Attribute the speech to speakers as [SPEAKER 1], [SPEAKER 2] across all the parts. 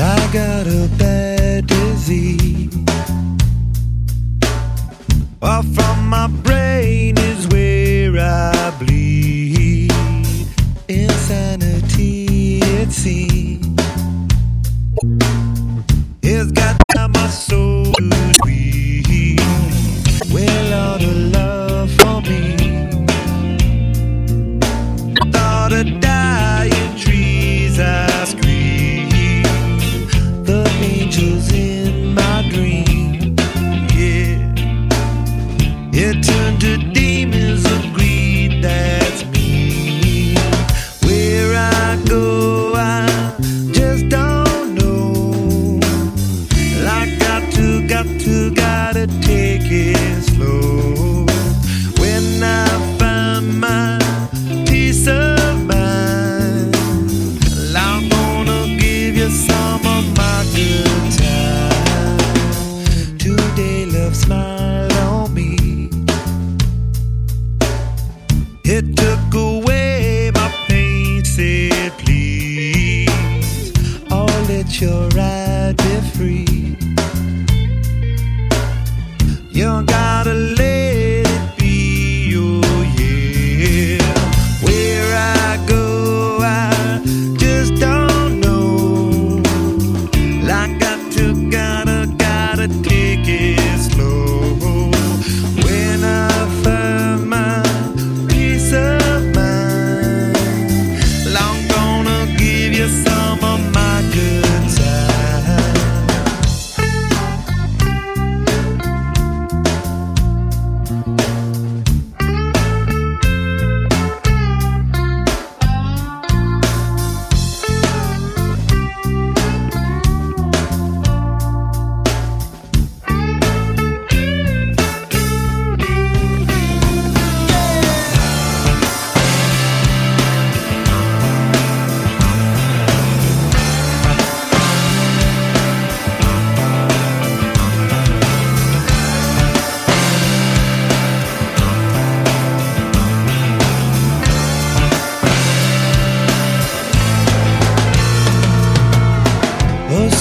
[SPEAKER 1] I got a bad disease. Off from my brain It turned to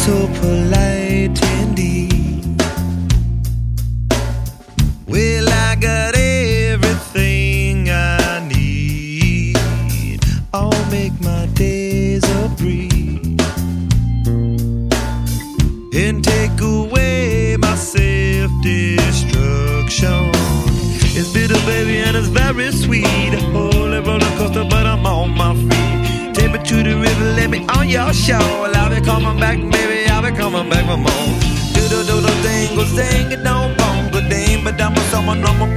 [SPEAKER 1] so polite indeed. Well, I got everything I need. I'll make my days a breeze and take away my self destruction. It's bitter, baby, and it's very sweet. Holy roller coaster, but I'm on my feet. Take me to the river, let me on your shore. I'll be coming back, baby, Back for more. Do do do do dingle, sing it, don't ding, but I'm a someone, I'm